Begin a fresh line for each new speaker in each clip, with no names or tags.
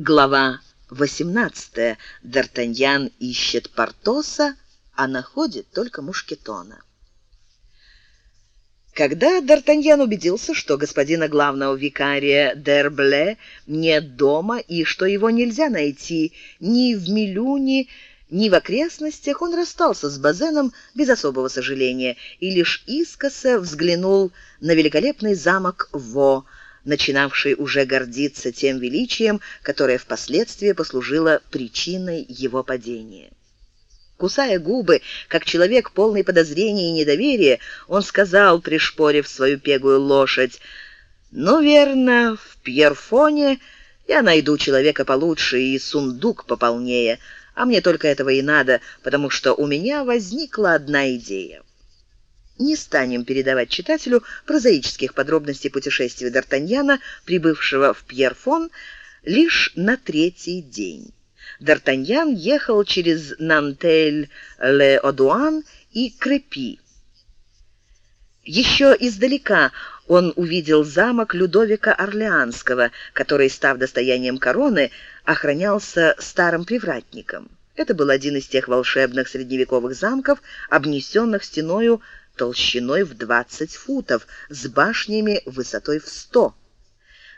Глава 18. Д'Артаньян ищет Портоса, а находит только Мушкетона. Когда Д'Артаньян убедился, что господина главного викария Д'Ербле нет дома и что его нельзя найти ни в Милюне, ни в окрестностях, он расстался с Базеном без особого сожаления и лишь искоса взглянул на великолепный замок Во, начинавший уже гордиться тем величием, которое впоследствии послужило причиной его падения. Кусая губы, как человек полный подозрений и недоверия, он сказал, пришпорив свою пегую лошадь, «Ну, верно, в Пьерфоне я найду человека получше и сундук пополнее, а мне только этого и надо, потому что у меня возникла одна идея». Не станем передавать читателю прозаических подробностей путешествия Д'Артаньяна, прибывшего в Пьерфон лишь на третий день. Д'Артаньян ехал через Нантель-ле-Одуан и Крепи. Еще издалека он увидел замок Людовика Орлеанского, который, став достоянием короны, охранялся старым привратником. Это был один из тех волшебных средневековых замков, обнесенных стеною толщиной в 20 футов, с башнями высотой в 100.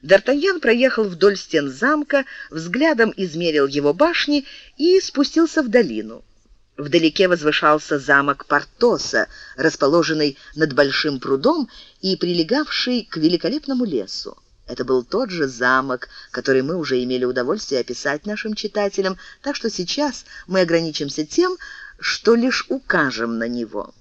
Д'Артаньян проехал вдоль стен замка, взглядом измерил его башни и спустился в долину. Вдалеке возвышался замок Портоса, расположенный над большим прудом и прилегавший к великолепному лесу. Это был тот же замок, который мы уже имели удовольствие описать нашим читателям, так что сейчас мы ограничимся тем, что лишь укажем на него.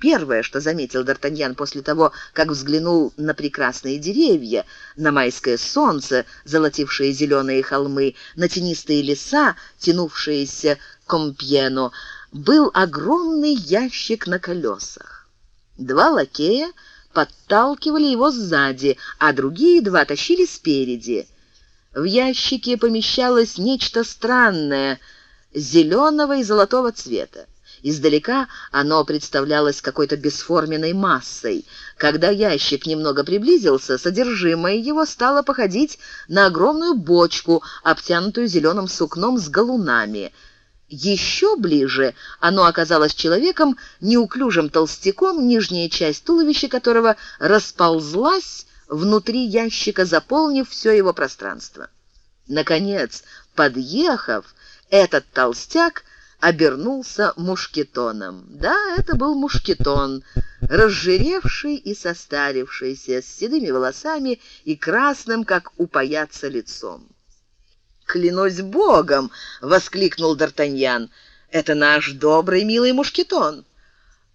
Первое, что заметил Д'Артаньян после того, как взглянул на прекрасные деревья, на майское солнце, золотившие зеленые холмы, на тенистые леса, тянувшиеся к Компьену, был огромный ящик на колесах. Два лакея подталкивали его сзади, а другие два тащили спереди. В ящике помещалось нечто странное, зеленого и золотого цвета. Издалека оно представлялось какой-то бесформенной массой. Когда ящик немного приблизился, содержимое его стало походить на огромную бочку, обтянутую зеленым сукном с галунами. Еще ближе оно оказалось человеком, неуклюжим толстяком, нижняя часть туловища которого расползлась внутри ящика, заполнив все его пространство. Наконец, подъехав, этот толстяк обернулся мушкетоном. Да, это был мушкетон, разжиревший и состарившийся, с седыми волосами и красным, как упаяться лицом. «Клянусь богом!» — воскликнул Д'Артаньян. «Это наш добрый, милый мушкетон!»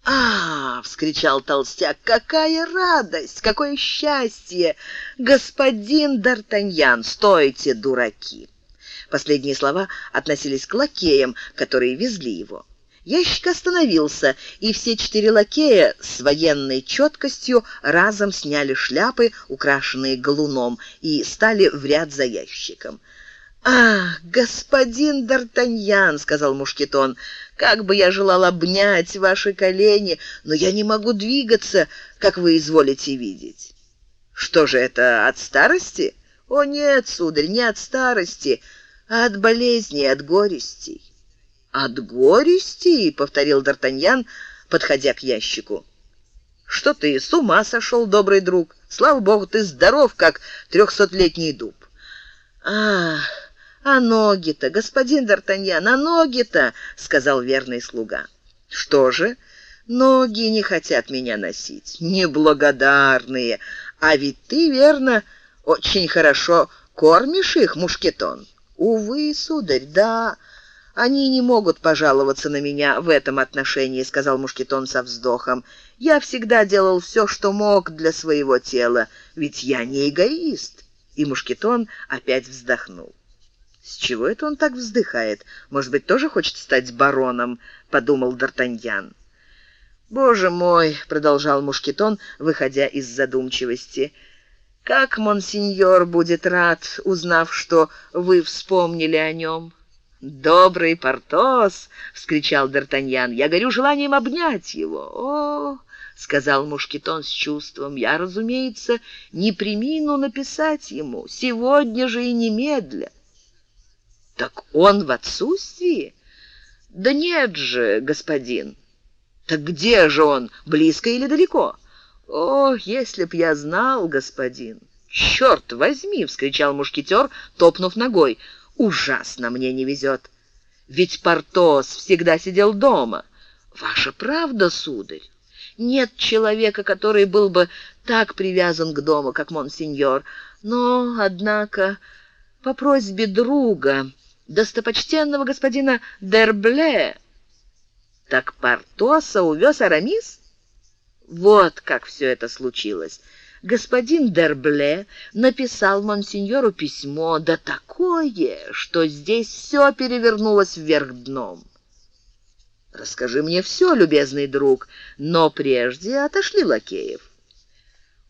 «А, — вскричал толстяк, — какая радость, какое счастье! Господин Д'Артаньян, стойте, дураки!» Последние слова относились к лакеям, которые везли его. Ящик остановился, и все четыре лакея с военной четкостью разом сняли шляпы, украшенные галуном, и стали в ряд за ящиком. «Ах, господин Д'Артаньян!» — сказал Мушкетон. «Как бы я желал обнять ваши колени, но я не могу двигаться, как вы изволите видеть». «Что же это, от старости?» «О нет, сударь, не от старости а от болезней, от горестей. От горестей, повторил Д'Артаньян, подходя к ящику. Что ты, с ума сошел, добрый друг? Слава богу, ты здоров, как трехсотлетний дуб. Ах, а ноги-то, господин Д'Артаньян, а ноги-то, сказал верный слуга. Что же? Ноги не хотят меня носить, неблагодарные. А ведь ты, верно, очень хорошо кормишь их, мушкетон. «Увы, сударь, да, они не могут пожаловаться на меня в этом отношении», — сказал Мушкетон со вздохом. «Я всегда делал все, что мог для своего тела, ведь я не эгоист». И Мушкетон опять вздохнул. «С чего это он так вздыхает? Может быть, тоже хочет стать бароном?» — подумал Д'Артаньян. «Боже мой!» — продолжал Мушкетон, выходя из задумчивости — как монсеньор будет рад, узнав, что вы вспомнили о нем. «Добрый Портос!» — вскричал Д'Артаньян. «Я горю желанием обнять его!» «О!» — сказал Мушкетон с чувством. «Я, разумеется, не примину написать ему, сегодня же и немедля». Так он в отсутствии? Да нет же, господин. Так где же он, близко или далеко? О, если б я знал, господин. Черт возьми, вскричал мушкетер, топнув ногой. Ужасно мне не везет. Ведь Портос всегда сидел дома. Ваша правда, сударь. Нет человека, который был бы так привязан к дому, как монсеньор. Но, однако, по просьбе друга, достопочтенного господина Дербле, так Портоса увез Арамис? Вот как все это случилось. Господин Дербле написал монсеньору письмо, да такое, что здесь все перевернулось вверх дном. Расскажи мне все, любезный друг, но прежде отошли лакеев.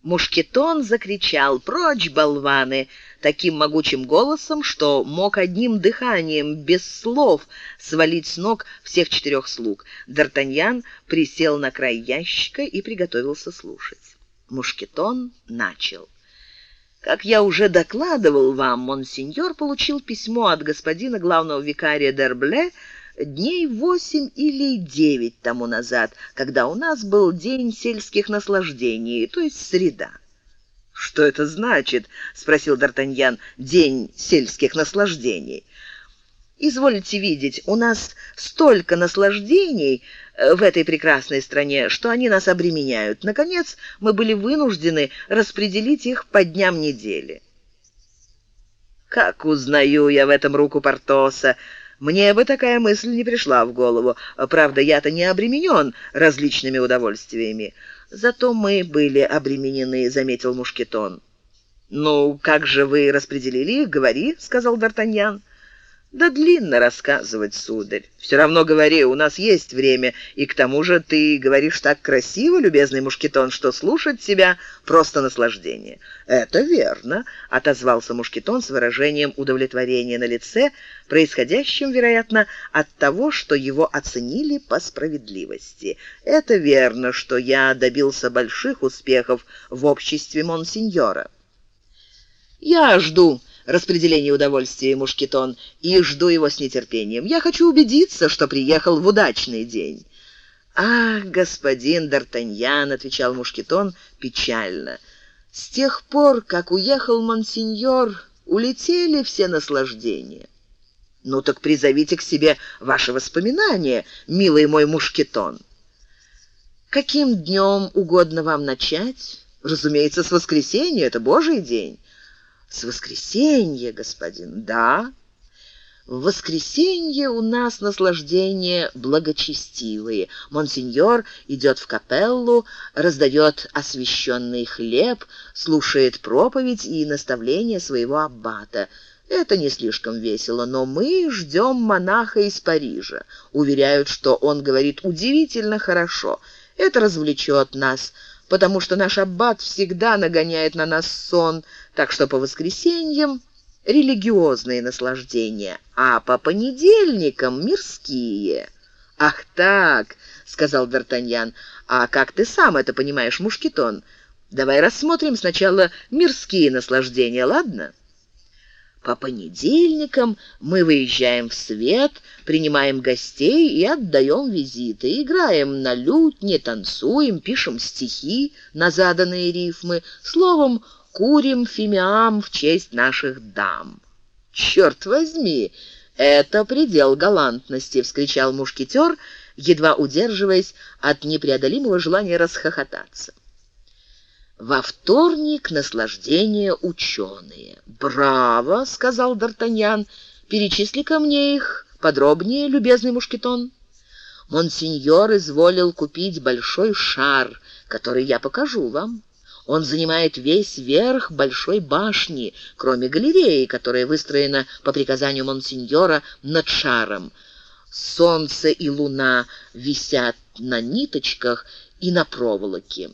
Мушкетон закричал «Прочь, болваны!» таким могучим голосом, что мог одним дыханием, без слов, свалить с ног всех четырех слуг. Д'Артаньян присел на край ящика и приготовился слушать. Мушкетон начал. Как я уже докладывал вам, монсеньор получил письмо от господина главного викария Дербле дней восемь или девять тому назад, когда у нас был день сельских наслаждений, то есть среда. Что это значит? спросил Д'Артаньян. День сельских наслаждений. Извольте видеть, у нас столько наслаждений э, в этой прекрасной стране, что они нас обременяют. Наконец, мы были вынуждены распределить их по дням недели. Как узнаю я в этом руку Портоса? Мне бы такая мысль не пришла в голову. Правда, я-то не обременен различными удовольствиями. Зато мы были обременены, заметил Мушкетон. Ну, как же вы распределили их, говори, сказал Д'Артаньян. Да длинно рассказывать, сударь. Все равно говори, у нас есть время, и к тому же ты говоришь так красиво, любезный мушкетон, что слушать тебя просто наслаждение. Это верно, отозвался мушкетон с выражением удовлетворения на лице, происходящим, вероятно, от того, что его оценили по справедливости. Это верно, что я добился больших успехов в обществе монсеньора. Я жду распределение удовольствия, Мушкетон, и жду его с нетерпением. Я хочу убедиться, что приехал в удачный день». «Ах, господин Д'Артаньян», — отвечал Мушкетон печально, — «с тех пор, как уехал монсеньор, улетели все наслаждения». «Ну так призовите к себе ваши воспоминания, милый мой Мушкетон». «Каким днем угодно вам начать?» «Разумеется, с воскресенья, это Божий день». С воскресенья, господин, да. В воскресенье у нас наслаждения благочестивые. Монсеньор идет в капеллу, раздает освященный хлеб, слушает проповедь и наставления своего аббата. Это не слишком весело, но мы ждем монаха из Парижа. Уверяют, что он говорит удивительно хорошо. Это развлечет нас потому что наш аббат всегда нагоняет на нас сон, так что по воскресеньям религиозные наслаждения, а по понедельникам мирские. Ах так, сказал Д'Артаньян. А как ты сам это понимаешь, Мушкетон? Давай рассмотрим сначала мирские наслаждения, ладно? По понедельникам мы выезжаем в свет, принимаем гостей и отдаем визиты, играем на лютне, танцуем, пишем стихи на заданные рифмы, словом, курим фимиам в честь наших дам. Черт возьми, это предел галантности, вскричал мушкетер, едва удерживаясь от непреодолимого желания расхохотаться. Во вторник наслаждение ученые. Браво, сказал Д'Артаньян. Перечисли ко мне их подробнее, любезный мушкетон. Монсеньор изволил купить большой шар, который я покажу вам. Он занимает весь верх большой башни, кроме галереи, которая выстроена по приказанию монсеньора над шаром. Солнце и луна висят на ниточках и на проволоке.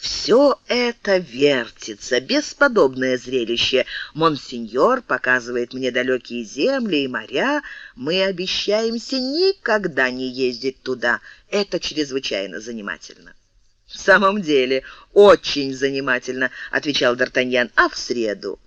Все это вертится, бесподобное зрелище. Монсеньор показывает мне далекие земли и моря. Мы обещаемся никогда не ездить туда. Это чрезвычайно занимательно. В самом деле, очень занимательно, отвечал Д'Артаньян. А в среду?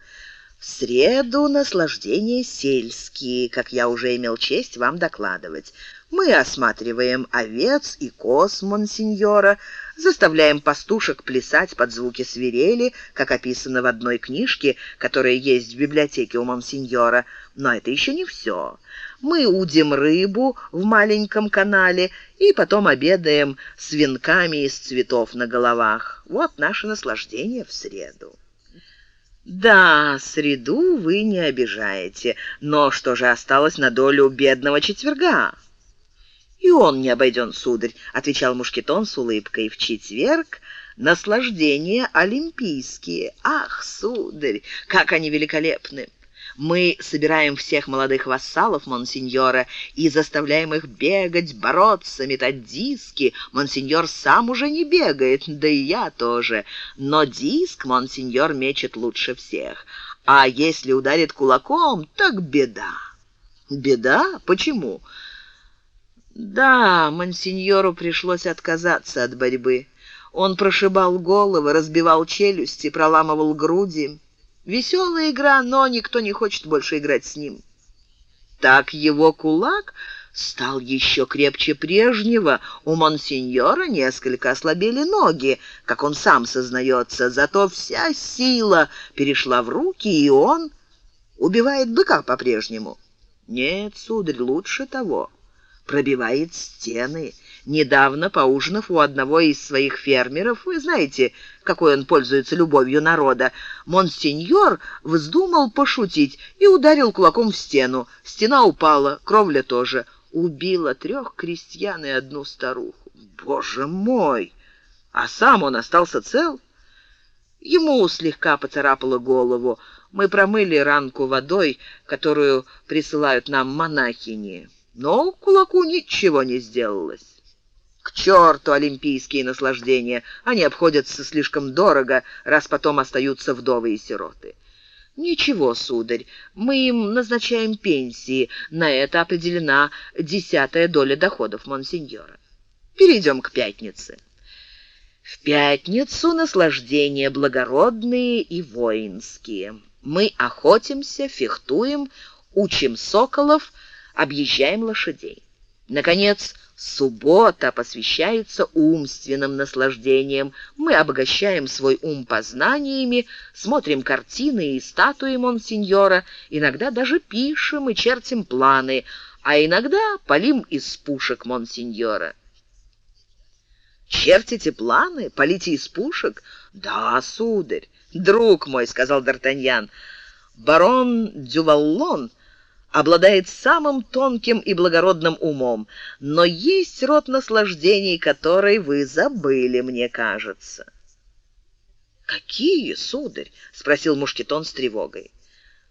В среду наслаждения сельские, как я уже имел честь вам докладывать. Мы осматриваем овец и коз монсеньора, заставляем пастушек плясать под звуки свирели, как описано в одной книжке, которая есть в библиотеке у монсеньора. Но это еще не все. Мы удим рыбу в маленьком канале и потом обедаем с из цветов на головах. Вот наше наслаждение в среду. Да, среду вы не обижаете, но что же осталось на долю бедного четверга? И он не обойден, сударь, отвечал мушкетон с улыбкой. В четверг наслаждения олимпийские. Ах, сударь, как они великолепны! Мы собираем всех молодых вассалов монсеньора и заставляем их бегать, бороться, метать диски. Монсеньор сам уже не бегает, да и я тоже. Но диск монсеньор мечет лучше всех. А если ударит кулаком, так беда. Беда? Почему? Да, монсеньору пришлось отказаться от борьбы. Он прошибал головы, разбивал челюсти, проламывал груди. Веселая игра, но никто не хочет больше играть с ним. Так его кулак стал еще крепче прежнего. У монсеньора несколько ослабели ноги, как он сам сознается, зато вся сила перешла в руки, и он убивает быка по-прежнему. Нет, сударь, лучше того. Пробивает стены, Недавно, поужинав у одного из своих фермеров, вы знаете, какой он пользуется любовью народа, монсеньор вздумал пошутить и ударил кулаком в стену. Стена упала, кровля тоже. Убила трех крестьян и одну старуху. Боже мой! А сам он остался цел? Ему слегка поцарапало голову. Мы промыли ранку водой, которую присылают нам монахини. Но кулаку ничего не сделалось. К черту олимпийские наслаждения! Они обходятся слишком дорого, раз потом остаются вдовы и сироты. Ничего, сударь, мы им назначаем пенсии. На это определена десятая доля доходов монсеньора. Перейдем к пятнице. В пятницу наслаждения благородные и воинские. Мы охотимся, фехтуем, учим соколов, объезжаем лошадей. Наконец, Суббота посвящается умственным наслаждениям. Мы обогащаем свой ум познаниями, смотрим картины и статуи монсеньора, иногда даже пишем и чертим планы, а иногда полим из пушек монсеньора. «Чертите планы? Полите из пушек?» «Да, сударь». «Друг мой», — сказал Д'Артаньян, — «барон Дюваллон — обладает самым тонким и благородным умом, но есть род наслаждений, который вы забыли, мне кажется. Какие, сударь? спросил мушкетон с тревогой.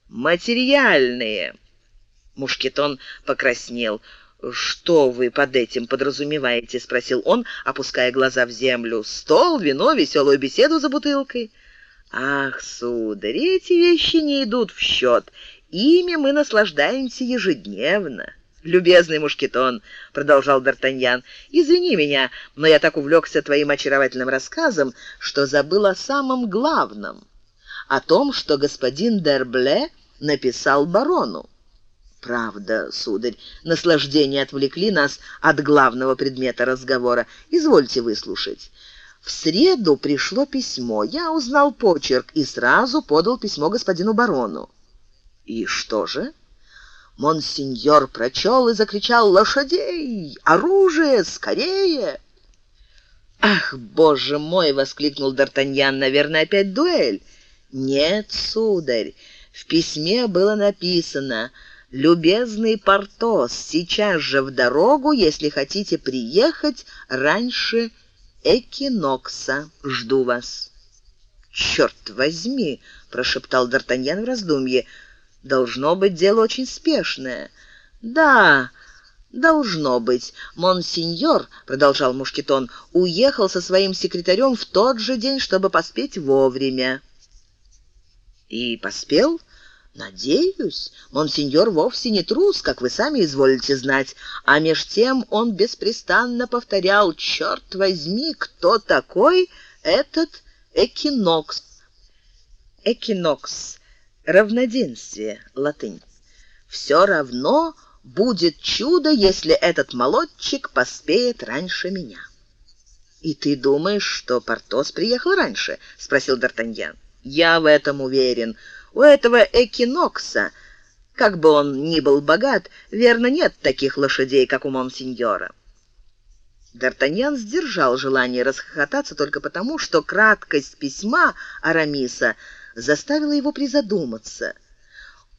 Материальные. Мушкетон покраснел. «Что вы под этим подразумеваете?» — спросил он, опуская глаза в землю. «Стол, вино, веселую беседу за бутылкой?» «Ах, сударь, эти вещи не идут в счет, Ими мы наслаждаемся ежедневно. «Любезный мушкетон», — продолжал Д'Артаньян, — «извини меня, но я так увлекся твоим очаровательным рассказом, что забыл о самом главном, о том, что господин Дербле написал барону». «Правда, сударь, наслаждения отвлекли нас от главного предмета разговора. Извольте выслушать». В среду пришло письмо. Я узнал почерк и сразу подал письмо господину барону. И что же? Монсеньор прочел и закричал «Лошадей! Оружие! Скорее!» «Ах, боже мой!» — воскликнул Д'Артаньян. «Наверное, опять дуэль?» «Нет, сударь, в письме было написано «Любезный Портос, сейчас же в дорогу, если хотите приехать раньше Экинокса. Жду вас». «Черт возьми!» — прошептал Д'Артаньян в раздумье. Должно быть дело очень спешное. Да, должно быть. Монсеньор, продолжал Мушкетон, уехал со своим секретарем в тот же день, чтобы поспеть вовремя. И поспел? Надеюсь, монсеньор вовсе не трус, как вы сами изволите знать, а меж тем он беспрестанно повторял: «Черт возьми, кто такой этот Экинокс?» Экинокс Равноденствие, латынь. Все равно будет чудо, если этот молодчик поспеет раньше меня. «И ты думаешь, что Портос приехал раньше?» — спросил Д'Артаньян. «Я в этом уверен. У этого Экинокса, как бы он ни был богат, верно, нет таких лошадей, как у Монсеньора». Д'Артаньян сдержал желание расхохотаться только потому, что краткость письма Арамиса заставила его призадуматься.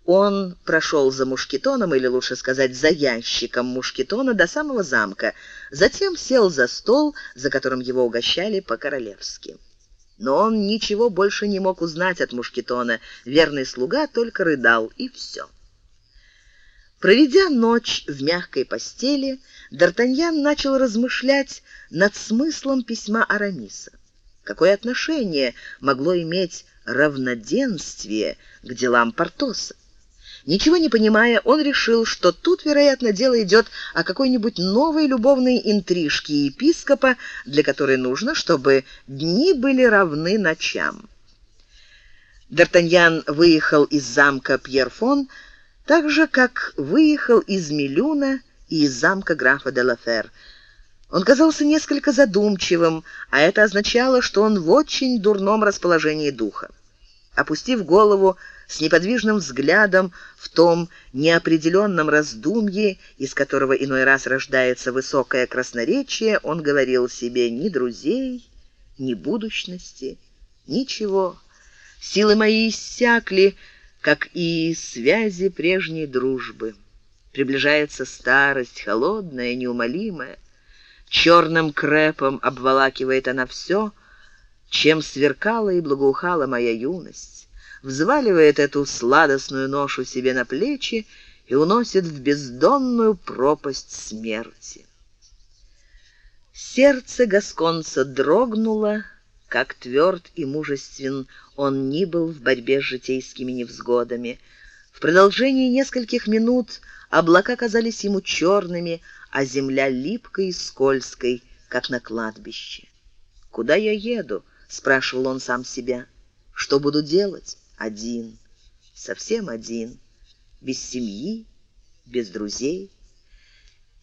Он прошел за мушкетоном, или лучше сказать, за ящиком мушкетона до самого замка, затем сел за стол, за которым его угощали по-королевски. Но он ничего больше не мог узнать от мушкетона, верный слуга только рыдал, и все. Проведя ночь в мягкой постели, Д'Артаньян начал размышлять над смыслом письма Арамиса. Какое отношение могло иметь равноденствие к делам Портоса? Ничего не понимая, он решил, что тут, вероятно, дело идет о какой-нибудь новой любовной интрижке епископа, для которой нужно, чтобы дни были равны ночам. Д'Артаньян выехал из замка Пьерфон, так же, как выехал из Милюна и из замка графа де Лафер. Он казался несколько задумчивым, а это означало, что он в очень дурном расположении духа. Опустив голову, с неподвижным взглядом в том неопределенном раздумье, из которого иной раз рождается высокое красноречие, он говорил себе ни друзей, ни будущности, ничего. Силы мои иссякли, как и связи прежней дружбы. Приближается старость, холодная, неумолимая. Черным крепом обволакивает она все, чем сверкала и благоухала моя юность взваливает эту сладостную ношу себе на плечи и уносит в бездонную пропасть смерти. Сердце гасконца дрогнуло, как тверд и мужествен он ни был в борьбе с житейскими невзгодами. В продолжении нескольких минут облака казались ему черными, а земля липкой и скользкой, как на кладбище. «Куда я еду?» — спрашивал он сам себя. «Что буду делать?» один, совсем один, без семьи, без друзей.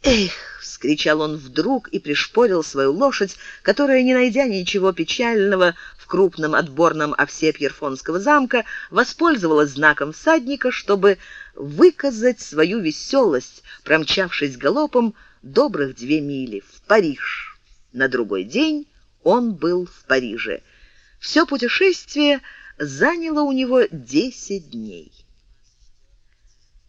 «Эх!» — вскричал он вдруг и пришпорил свою лошадь, которая, не найдя ничего печального в крупном отборном овсе Пьерфонского замка, воспользовалась знаком всадника, чтобы выказать свою веселость, промчавшись галопом добрых две мили в Париж. На другой день он был в Париже. Все путешествие заняло у него 10 дней.